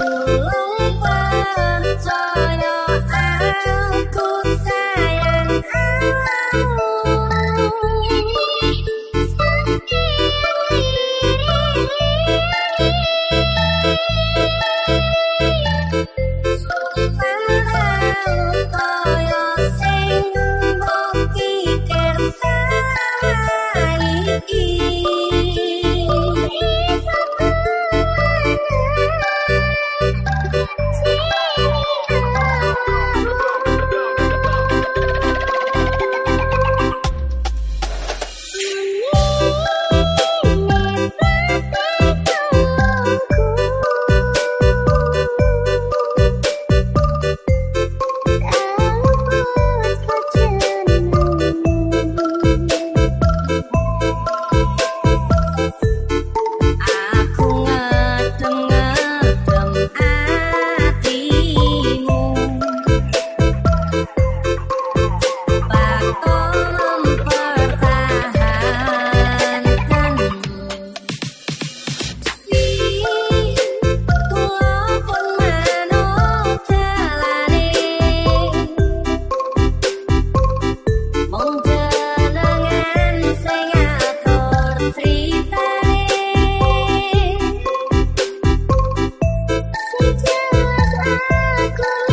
Ooh. Close.